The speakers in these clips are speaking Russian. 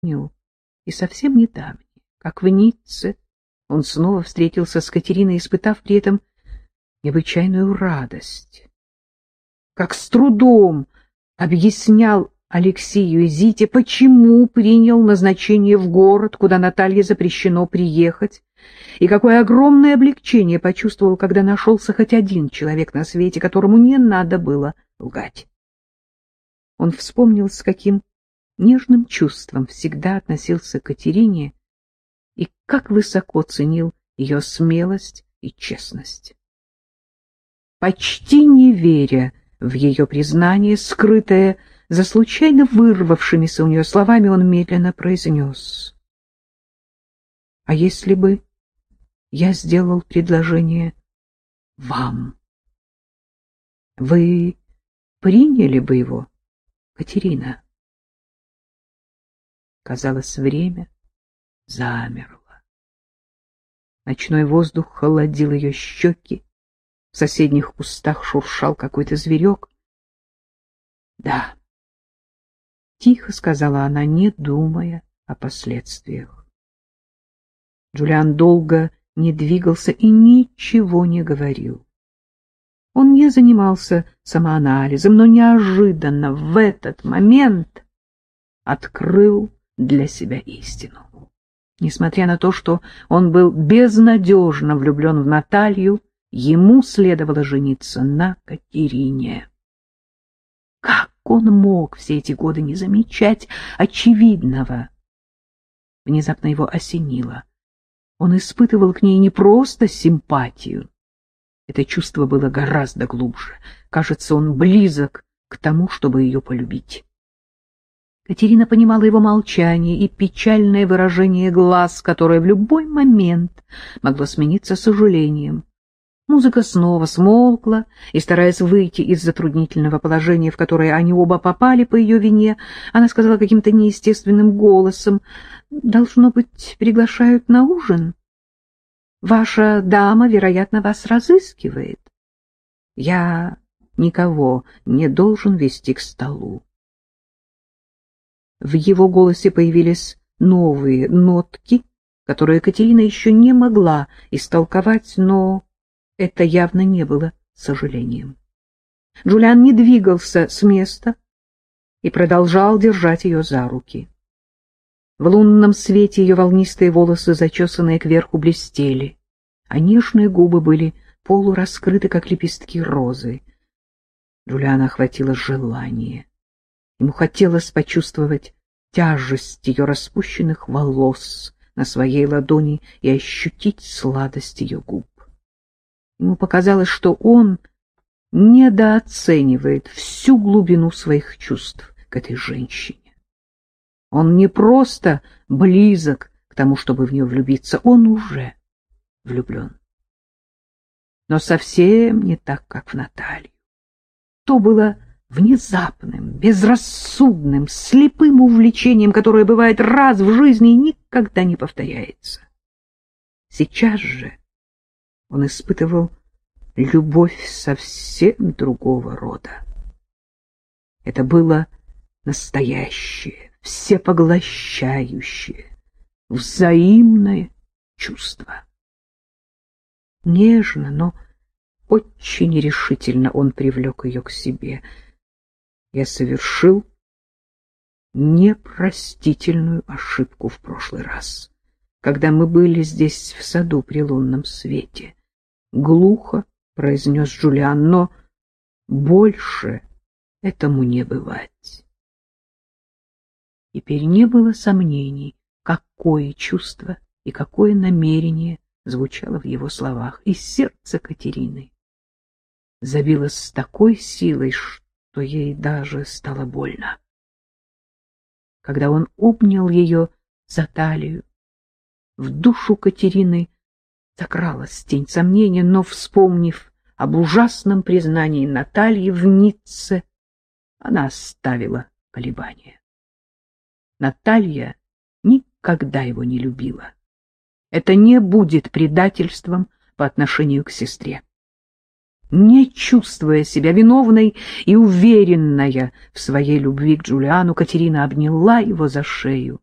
вспомнил и совсем недавно, как в Ницце он снова встретился с Катериной, испытав при этом необычайную радость. Как с трудом объяснял Алексею и Зите, почему принял назначение в город, куда Наталье запрещено приехать, и какое огромное облегчение почувствовал, когда нашелся хоть один человек на свете, которому не надо было лгать. Он вспомнил, с каким нежным чувством всегда относился к Катерине и как высоко ценил ее смелость и честность. Почти не веря в ее признание, скрытое за случайно вырвавшимися у нее словами, он медленно произнес. — А если бы я сделал предложение вам? Вы приняли бы его, Катерина? Казалось, время замерло. Ночной воздух холодил ее щеки, в соседних кустах шуршал какой-то зверек. — Да, — тихо сказала она, не думая о последствиях. Джулиан долго не двигался и ничего не говорил. Он не занимался самоанализом, но неожиданно в этот момент открыл для себя истину. Несмотря на то, что он был безнадежно влюблен в Наталью, ему следовало жениться на Катерине. Как он мог все эти годы не замечать очевидного? Внезапно его осенило. Он испытывал к ней не просто симпатию. Это чувство было гораздо глубже. Кажется, он близок к тому, чтобы ее полюбить. Катерина понимала его молчание и печальное выражение глаз, которое в любой момент могло смениться сожалением. Музыка снова смолкла, и, стараясь выйти из затруднительного положения, в которое они оба попали по ее вине, она сказала каким-то неестественным голосом, «Должно быть, приглашают на ужин? Ваша дама, вероятно, вас разыскивает. Я никого не должен вести к столу». В его голосе появились новые нотки, которые Катерина еще не могла истолковать, но это явно не было сожалением. Джулиан не двигался с места и продолжал держать ее за руки. В лунном свете ее волнистые волосы, зачесанные кверху, блестели, а нежные губы были полураскрыты, как лепестки розы. Джулиана охватило желание. Ему хотелось почувствовать тяжесть ее распущенных волос на своей ладони и ощутить сладость ее губ. Ему показалось, что он недооценивает всю глубину своих чувств к этой женщине. Он не просто близок к тому, чтобы в нее влюбиться, он уже влюблен. Но совсем не так, как в Наталью. То было внезапным, безрассудным, слепым увлечением, которое бывает раз в жизни и никогда не повторяется. Сейчас же он испытывал любовь совсем другого рода. Это было настоящее, всепоглощающее, взаимное чувство. Нежно, но очень решительно он привлек ее к себе. Я совершил непростительную ошибку в прошлый раз, когда мы были здесь в саду при лунном свете —— глухо произнес Джулиан, — но больше этому не бывать. Теперь не было сомнений, какое чувство и какое намерение звучало в его словах, и сердце Катерины забилось с такой силой, что ей даже стало больно. Когда он обнял ее за талию, в душу Катерины Закралась тень сомнения, но, вспомнив об ужасном признании Натальи в Ницце, она оставила колебания. Наталья никогда его не любила. Это не будет предательством по отношению к сестре. Не чувствуя себя виновной и уверенная в своей любви к Джулиану, Катерина обняла его за шею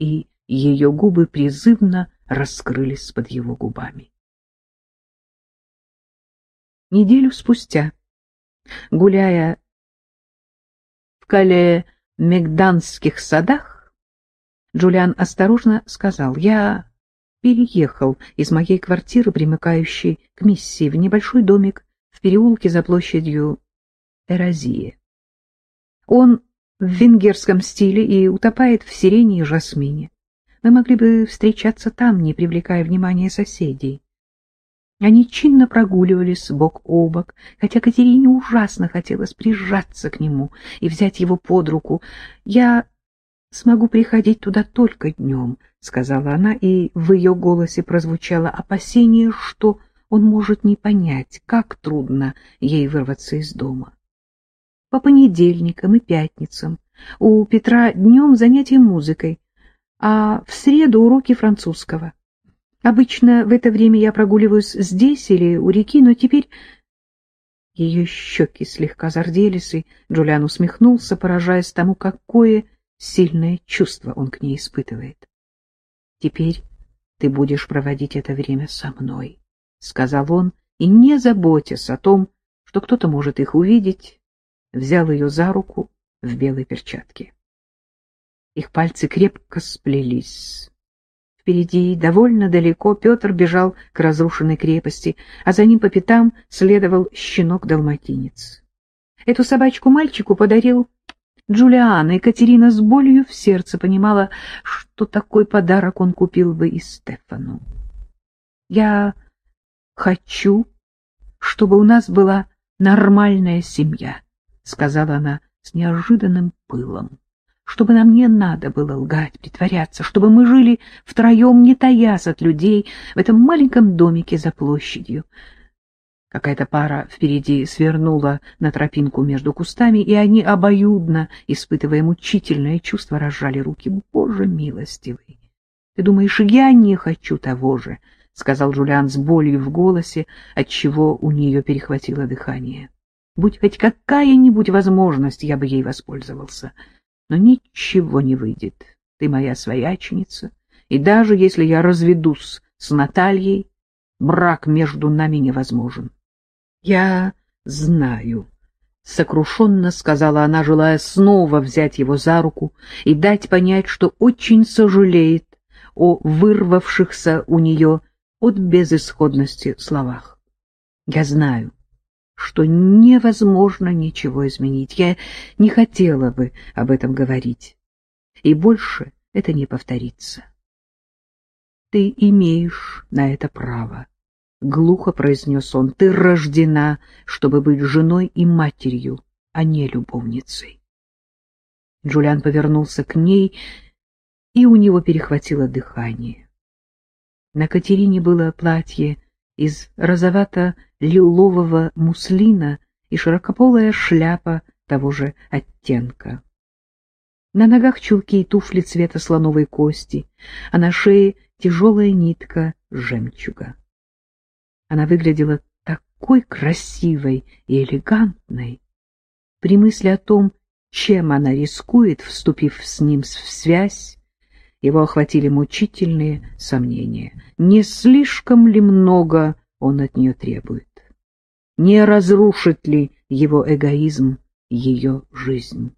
и ее губы призывно раскрылись под его губами. Неделю спустя, гуляя в Кале-Мегданских садах, Джулиан осторожно сказал, «Я переехал из моей квартиры, примыкающей к миссии, в небольшой домик в переулке за площадью Эразия. Он в венгерском стиле и утопает в сирене и жасмине. Мы могли бы встречаться там, не привлекая внимания соседей. Они чинно прогуливались бок о бок, хотя Катерине ужасно хотелось прижаться к нему и взять его под руку. Я смогу приходить туда только днем, — сказала она, и в ее голосе прозвучало опасение, что он может не понять, как трудно ей вырваться из дома. По понедельникам и пятницам у Петра днем занятия музыкой, а в среду уроки французского. Обычно в это время я прогуливаюсь здесь или у реки, но теперь... Ее щеки слегка зарделись, и Джулиан усмехнулся, поражаясь тому, какое сильное чувство он к ней испытывает. «Теперь ты будешь проводить это время со мной», — сказал он, и, не заботясь о том, что кто-то может их увидеть, взял ее за руку в белой перчатке. Их пальцы крепко сплелись. Впереди, довольно далеко, Петр бежал к разрушенной крепости, а за ним по пятам следовал щенок-далматинец. Эту собачку мальчику подарил Джулиана, и Катерина с болью в сердце понимала, что такой подарок он купил бы и Стефану. «Я хочу, чтобы у нас была нормальная семья», — сказала она с неожиданным пылом, «чтобы нам не надо было лгать, притворяться, чтобы мы жили втроем, не таясь от людей, в этом маленьком домике за площадью». Какая-то пара впереди свернула на тропинку между кустами, и они обоюдно, испытывая мучительное чувство, разжали руки. Боже милостивый! Ты думаешь, я не хочу того же? — сказал Джулиан с болью в голосе, отчего у нее перехватило дыхание. Будь хоть какая-нибудь возможность, я бы ей воспользовался. Но ничего не выйдет. Ты моя свояченица, и даже если я разведусь с Натальей, брак между нами невозможен. — Я знаю, — сокрушенно сказала она, желая снова взять его за руку и дать понять, что очень сожалеет о вырвавшихся у нее от безысходности словах. — Я знаю, что невозможно ничего изменить. Я не хотела бы об этом говорить, и больше это не повторится. Ты имеешь на это право. — глухо произнес он, — ты рождена, чтобы быть женой и матерью, а не любовницей. Джулиан повернулся к ней, и у него перехватило дыхание. На Катерине было платье из розовато-лилового муслина и широкополая шляпа того же оттенка. На ногах чулки и туфли цвета слоновой кости, а на шее тяжелая нитка жемчуга. Она выглядела такой красивой и элегантной. При мысли о том, чем она рискует, вступив с ним в связь, его охватили мучительные сомнения. Не слишком ли много он от нее требует? Не разрушит ли его эгоизм ее жизнь?